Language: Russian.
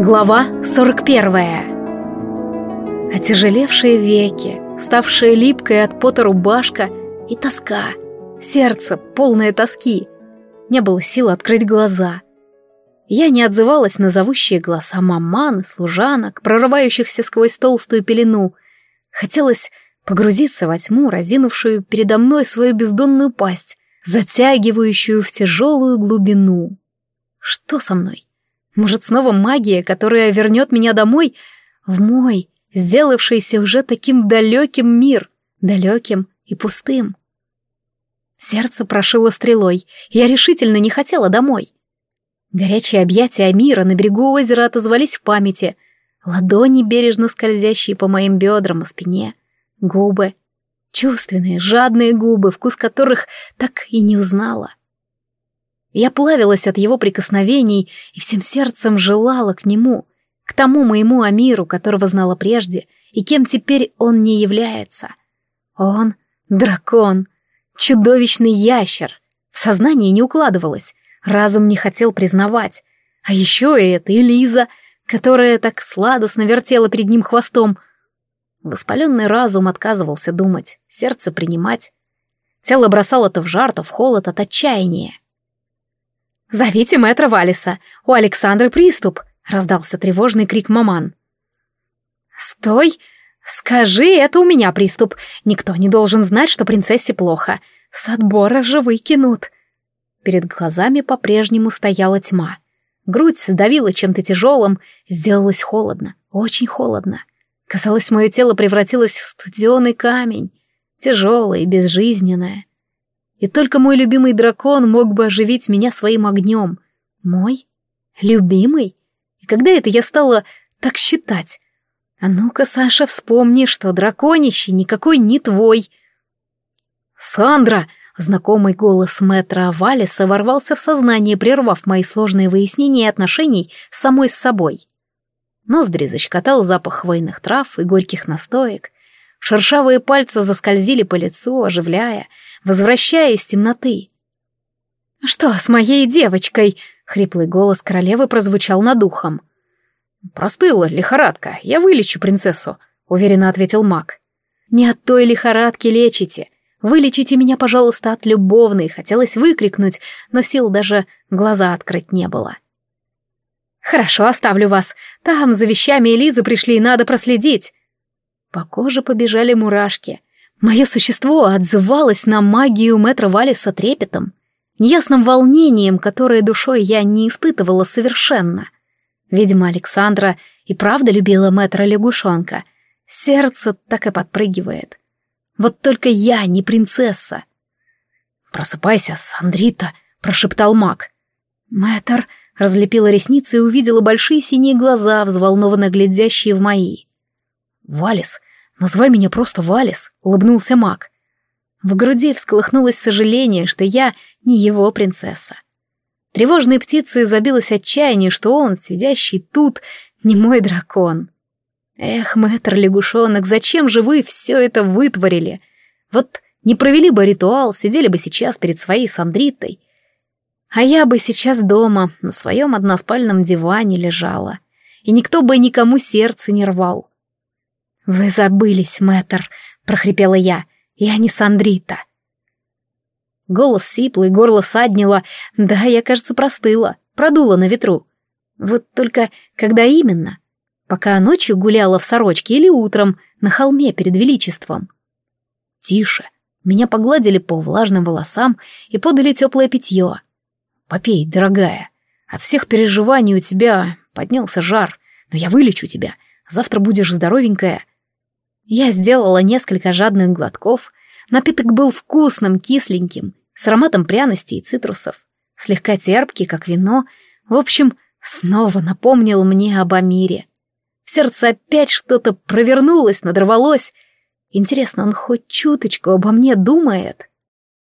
Глава 41 Отяжелевшие веки, ставшая липкой от пота рубашка и тоска, сердце, полное тоски. Не было сил открыть глаза. Я не отзывалась на зовущие голоса маман, служанок, прорывающихся сквозь толстую пелену. Хотелось погрузиться во тьму, разинувшую передо мной свою бездонную пасть, затягивающую в тяжелую глубину. Что со мной? Может, снова магия, которая вернет меня домой, в мой, сделавшийся уже таким далеким мир, далеким и пустым. Сердце прошило стрелой, я решительно не хотела домой. Горячие объятия мира на берегу озера отозвались в памяти, ладони, бережно скользящие по моим бедрам и спине, губы, чувственные, жадные губы, вкус которых так и не узнала. Я плавилась от его прикосновений и всем сердцем желала к нему, к тому моему Амиру, которого знала прежде, и кем теперь он не является. Он — дракон, чудовищный ящер. В сознании не укладывалось, разум не хотел признавать. А еще и это Элиза, которая так сладостно вертела перед ним хвостом. Воспаленный разум отказывался думать, сердце принимать. Тело бросало то в жар, то в холод от отчаяния. «Зовите мэтра Валиса, у Александры приступ!» — раздался тревожный крик маман. «Стой! Скажи, это у меня приступ. Никто не должен знать, что принцессе плохо. С отбора же выкинут». Перед глазами по-прежнему стояла тьма. Грудь сдавила чем-то тяжелым, сделалось холодно, очень холодно. Казалось, мое тело превратилось в студеный камень, тяжелое и безжизненное. И только мой любимый дракон мог бы оживить меня своим огнем. Мой? Любимый? И когда это я стала так считать? А ну-ка, Саша, вспомни, что драконище никакой не твой. «Сандра!» — знакомый голос мэтра Валиса ворвался в сознание, прервав мои сложные выяснения отношений с самой с собой. Ноздри защекотал запах хвойных трав и горьких настоек. Шершавые пальцы заскользили по лицу, оживляя, возвращая из темноты. «Что с моей девочкой?» — хриплый голос королевы прозвучал над ухом. «Простыла лихорадка, я вылечу принцессу», — уверенно ответил маг. «Не от той лихорадки лечите. Вылечите меня, пожалуйста, от любовной», — хотелось выкрикнуть, но сил даже глаза открыть не было. «Хорошо, оставлю вас. Там за вещами Элизы пришли, надо проследить». По коже побежали мурашки. Мое существо отзывалось на магию мэтра Валиса трепетом, неясным волнением, которое душой я не испытывала совершенно. Видимо, Александра и правда любила мэтра лягушонка. Сердце так и подпрыгивает. Вот только я не принцесса. «Просыпайся, Сандрита», — прошептал маг. Мэтр разлепила ресницы и увидела большие синие глаза, взволнованно глядящие в мои. «Валис, «Называй меня просто Валис», — улыбнулся маг. В груди всколыхнулось сожаление, что я не его принцесса. Тревожной птицей забилось отчаяние, что он, сидящий тут, не мой дракон. Эх, мэтр лягушонок, зачем же вы все это вытворили? Вот не провели бы ритуал, сидели бы сейчас перед своей Сандритой. А я бы сейчас дома, на своем односпальном диване лежала. И никто бы никому сердце не рвал. «Вы забылись, мэтр», — прохрипела я. «Я не Сандрита». Голос сиплый, горло саднило. Да, я, кажется, простыла, продула на ветру. Вот только когда именно? Пока ночью гуляла в сорочке или утром на холме перед величеством? Тише. Меня погладили по влажным волосам и подали теплое питье. Попей, дорогая. От всех переживаний у тебя поднялся жар, но я вылечу тебя. Завтра будешь здоровенькая. Я сделала несколько жадных глотков. Напиток был вкусным, кисленьким, с ароматом пряностей и цитрусов. Слегка терпкий, как вино. В общем, снова напомнил мне об Амире. сердце опять что-то провернулось, надорвалось. Интересно, он хоть чуточку обо мне думает?»